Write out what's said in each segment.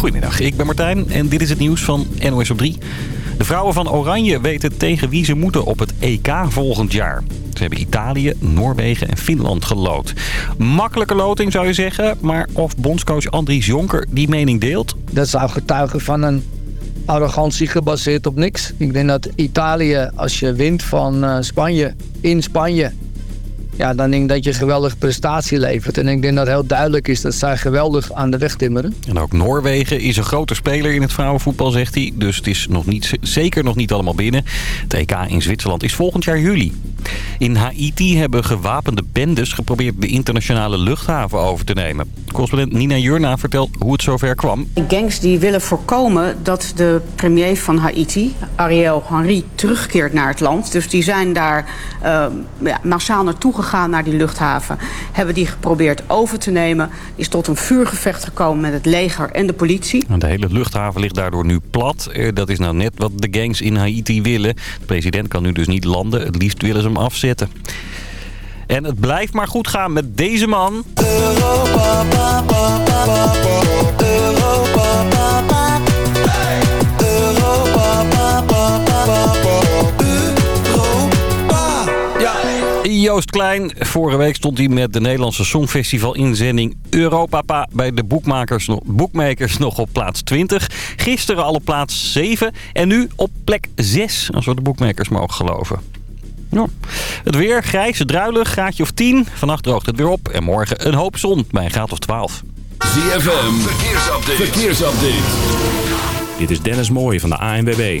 Goedemiddag, ik ben Martijn en dit is het nieuws van NOS op 3. De vrouwen van Oranje weten tegen wie ze moeten op het EK volgend jaar. Ze hebben Italië, Noorwegen en Finland gelood. Makkelijke loting zou je zeggen, maar of bondscoach Andries Jonker die mening deelt? Dat zou getuigen van een arrogantie gebaseerd op niks. Ik denk dat Italië, als je wint van uh, Spanje, in Spanje... Ja, dan denk ik dat je een geweldige prestatie levert. En ik denk dat heel duidelijk is dat zij geweldig aan de weg timmeren. En ook Noorwegen is een grote speler in het vrouwenvoetbal, zegt hij. Dus het is nog niet, zeker nog niet allemaal binnen. Het EK in Zwitserland is volgend jaar juli. In Haiti hebben gewapende bendes geprobeerd de internationale luchthaven over te nemen. Correspondent Nina Jurna vertelt hoe het zover kwam. De gangs die willen voorkomen dat de premier van Haiti, Ariel Henry, terugkeert naar het land. Dus die zijn daar uh, ja, massaal naartoe gegaan naar die luchthaven. Hebben die geprobeerd over te nemen. Is tot een vuurgevecht gekomen met het leger en de politie. De hele luchthaven ligt daardoor nu plat. Eh, dat is nou net wat de gangs in Haiti willen. De president kan nu dus niet landen. Het liefst willen ze hem afzetten. En het blijft maar goed gaan met deze man. Europa, Joost Klein, vorige week stond hij met de Nederlandse Songfestival inzending Europapa bij de boekmakers, boekmakers nog op plaats 20. Gisteren al op plaats 7 en nu op plek 6, als we de boekmakers mogen geloven. Ja. Het weer, grijs, druilig, graadje of 10. Vannacht droogt het weer op en morgen een hoop zon bij een graad of 12. ZFM, verkeersupdate. verkeersupdate. Dit is Dennis Mooij van de ANWB.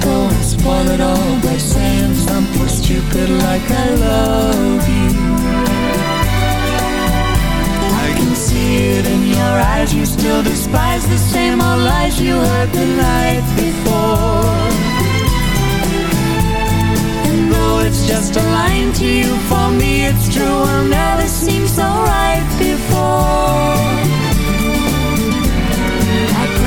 Go and spoil it all by saying something stupid like I love you. I can see it in your eyes, you still despise the same old lies you heard the night before. And though it's just a line to you, for me it's true, will never seem so right before.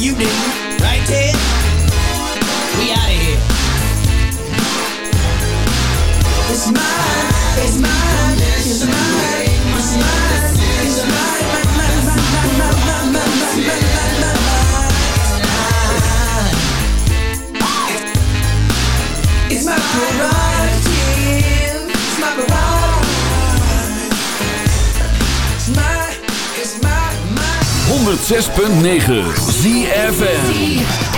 you did. 106.9 ZFN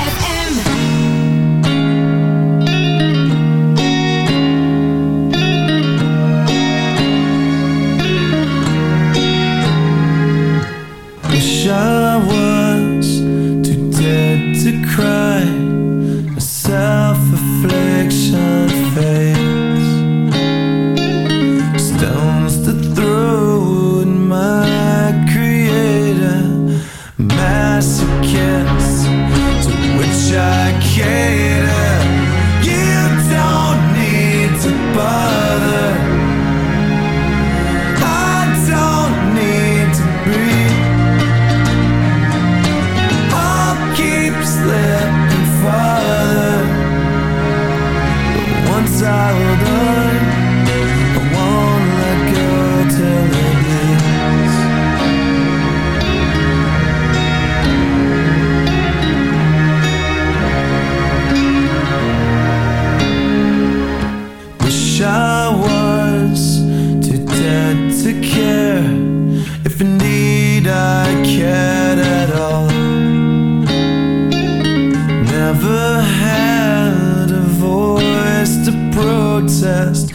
Just.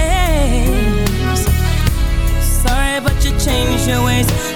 your ways.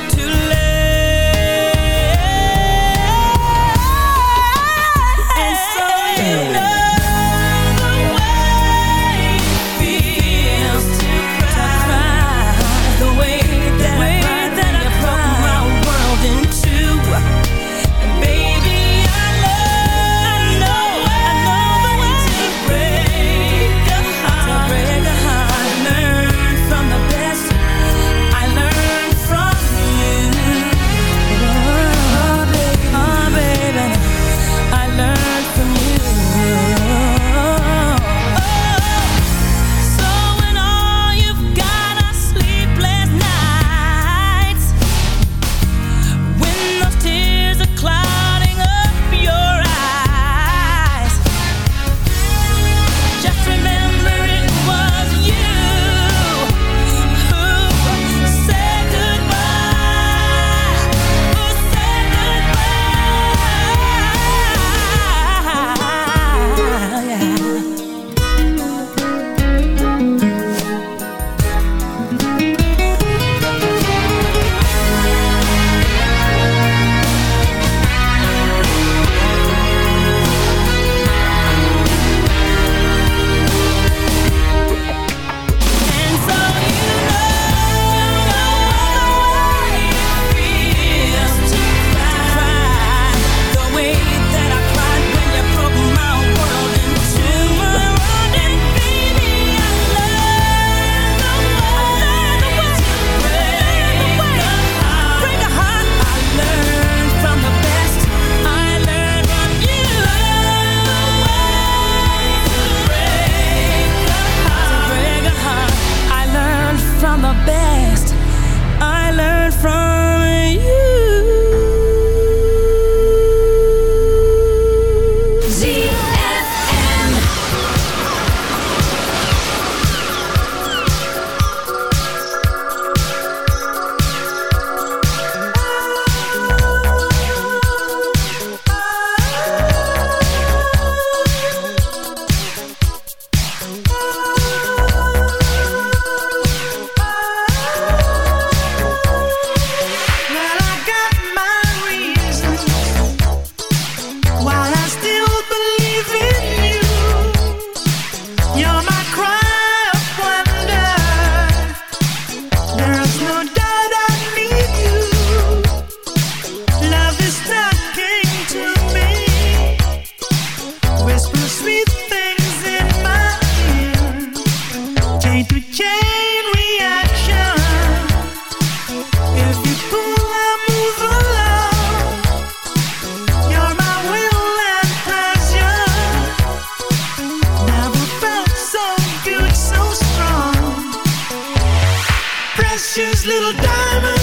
precious little diamond.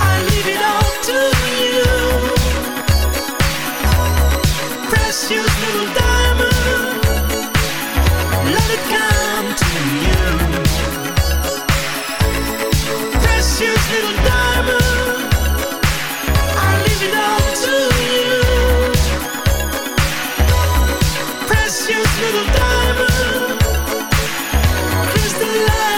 I leave it all to you. Precious little diamond. Let it come to you. Precious little diamond. I leave it all to you. Precious little diamond. Here's the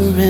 surrender.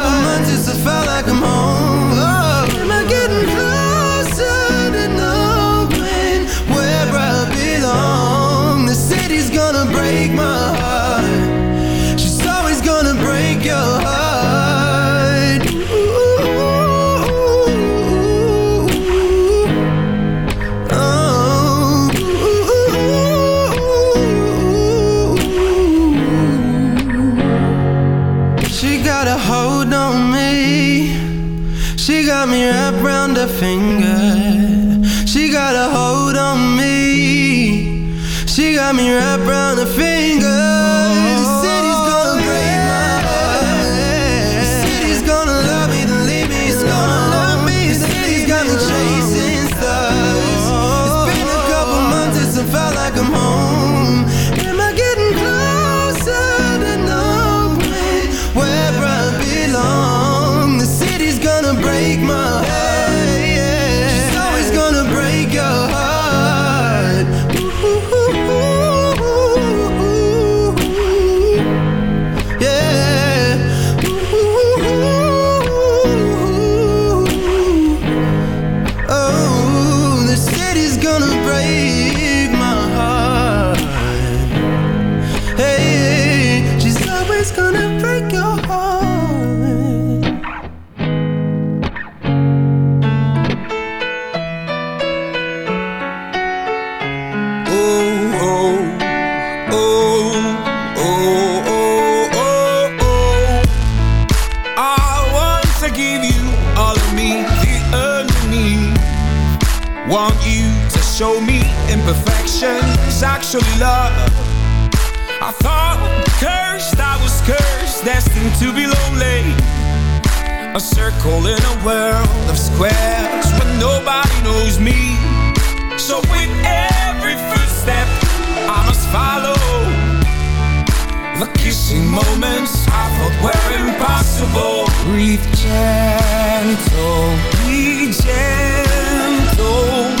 City's gonna break my heart. Show me imperfections actually love. I thought cursed, I was cursed, destined to be lonely. A circle in a world of squares where nobody knows me. So with every footstep, I must follow. The kissing moments I thought were impossible. Breathe gentle, be gentle.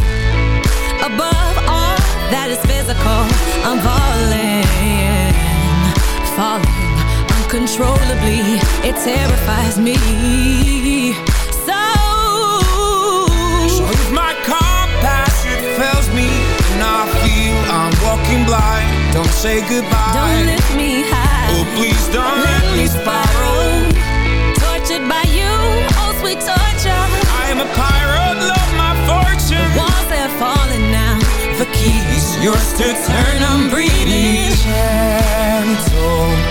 is physical, I'm falling Falling uncontrollably, it terrifies me. So So if my compass it fails me. And I feel I'm walking blind, don't say goodbye. Don't lift me high Oh please don't let, me spiral. Tortured by you, oh sweet torture. I am a pirate, yours to turn. I'm breathing. Be gentle,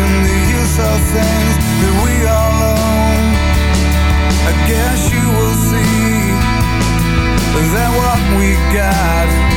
question the use of things that we all own. I guess you will see that what we got,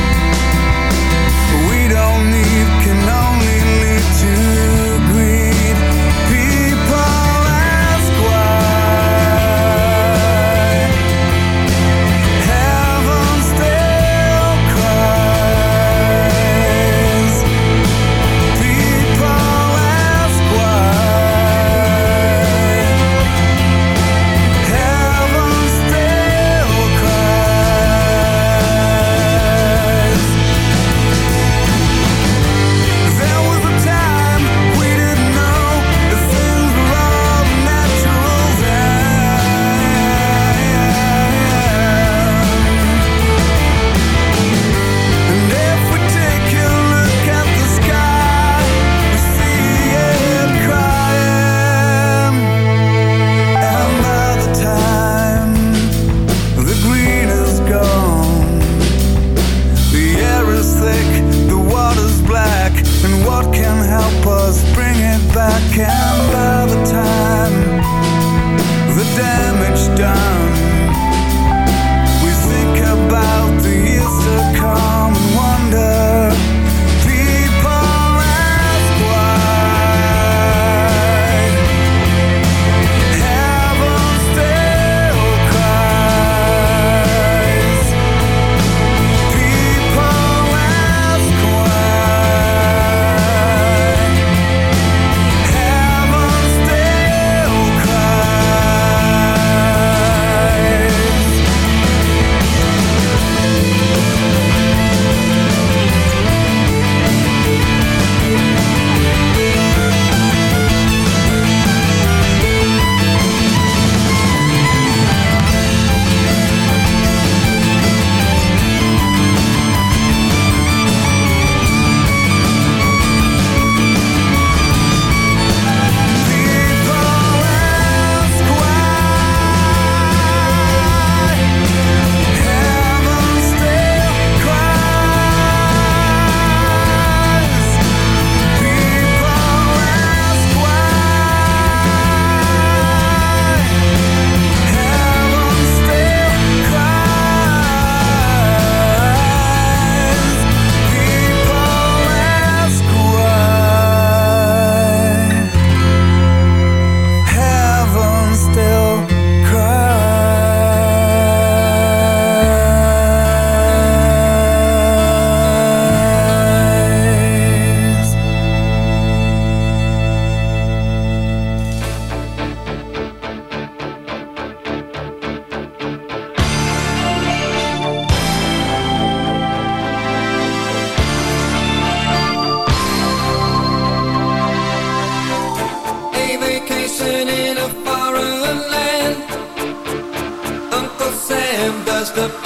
Sam does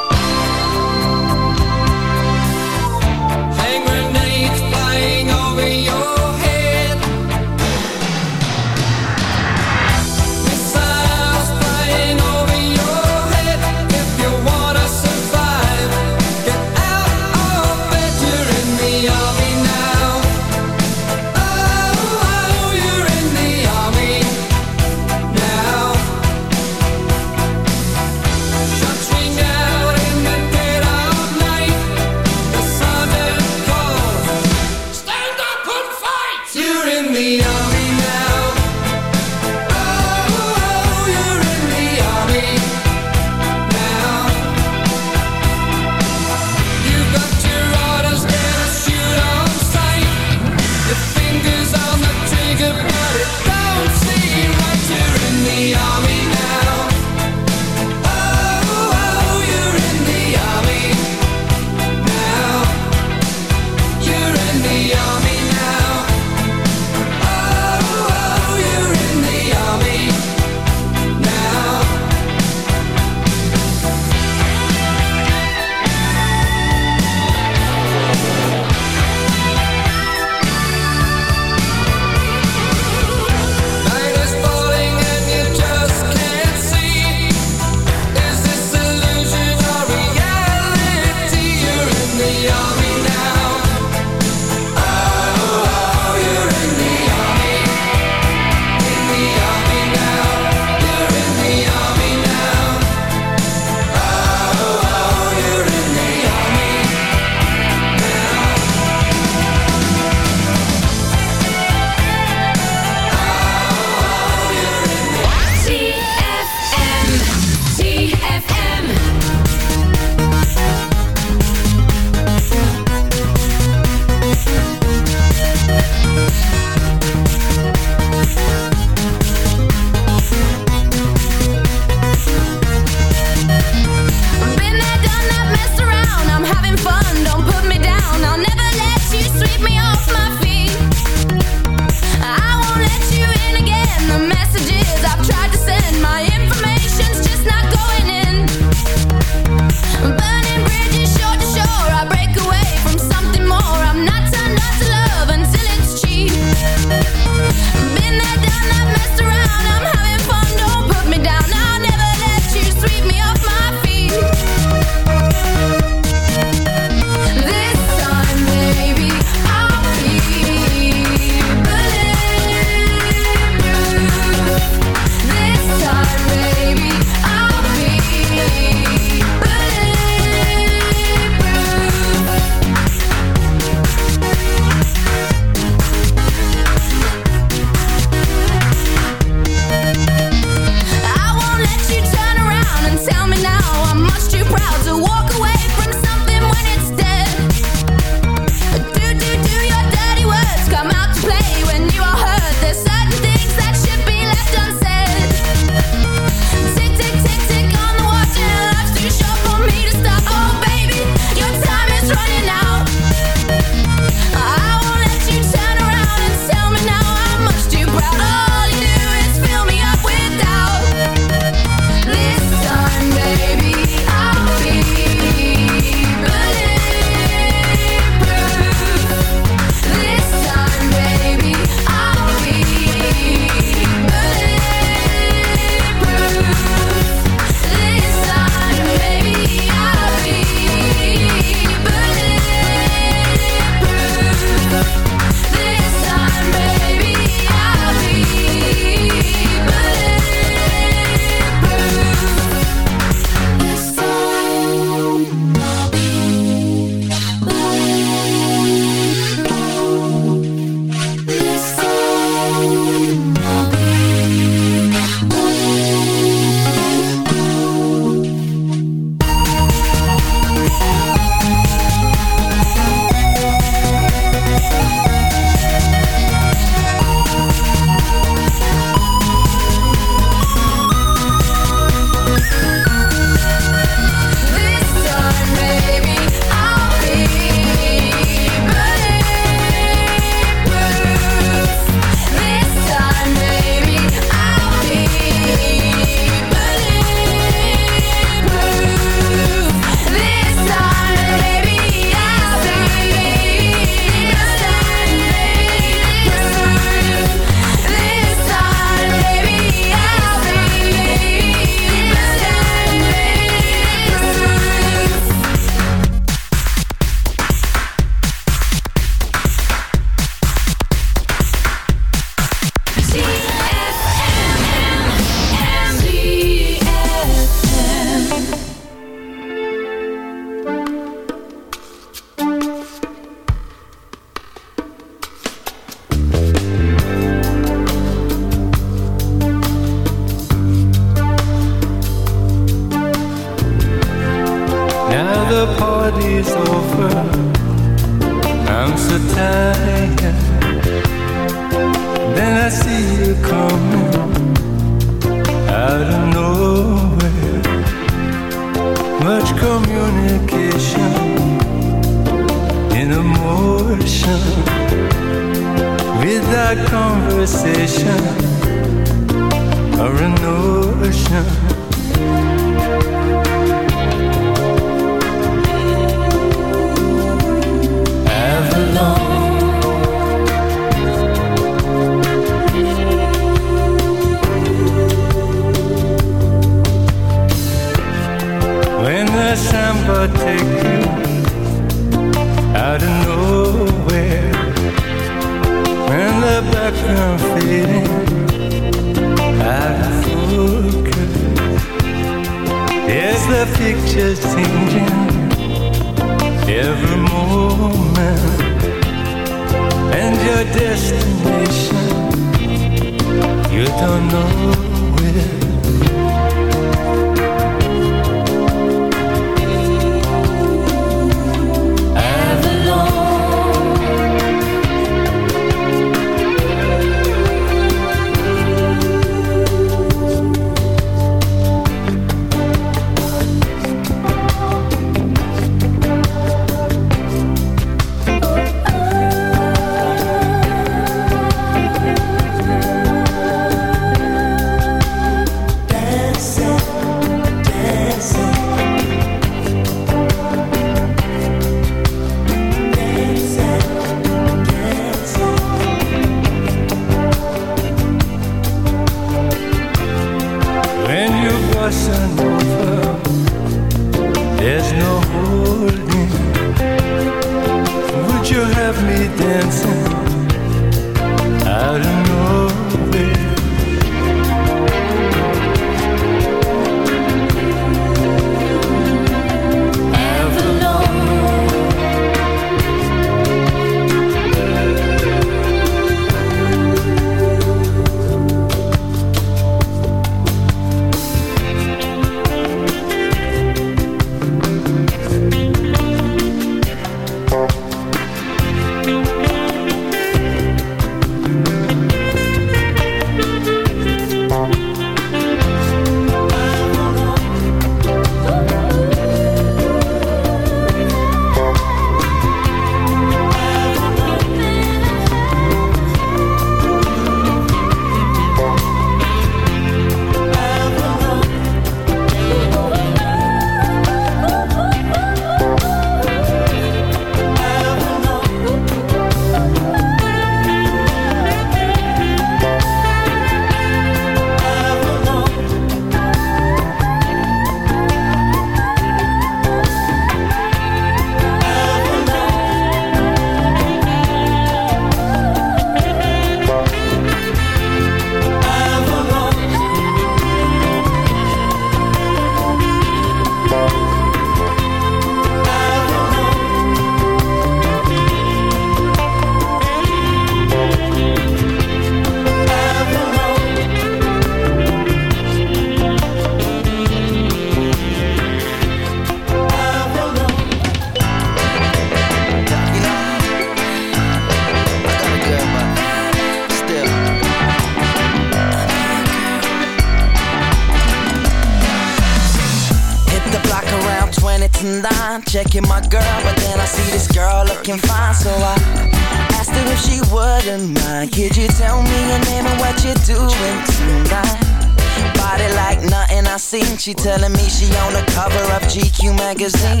Body like nothing I seen. She telling me she on the cover of GQ magazine.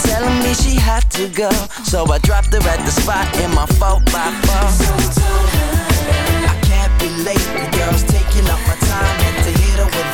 Telling me she had to go, so I dropped her at the spot in my four by four. So I can't be late, the girl's taking up my time, had to hit her with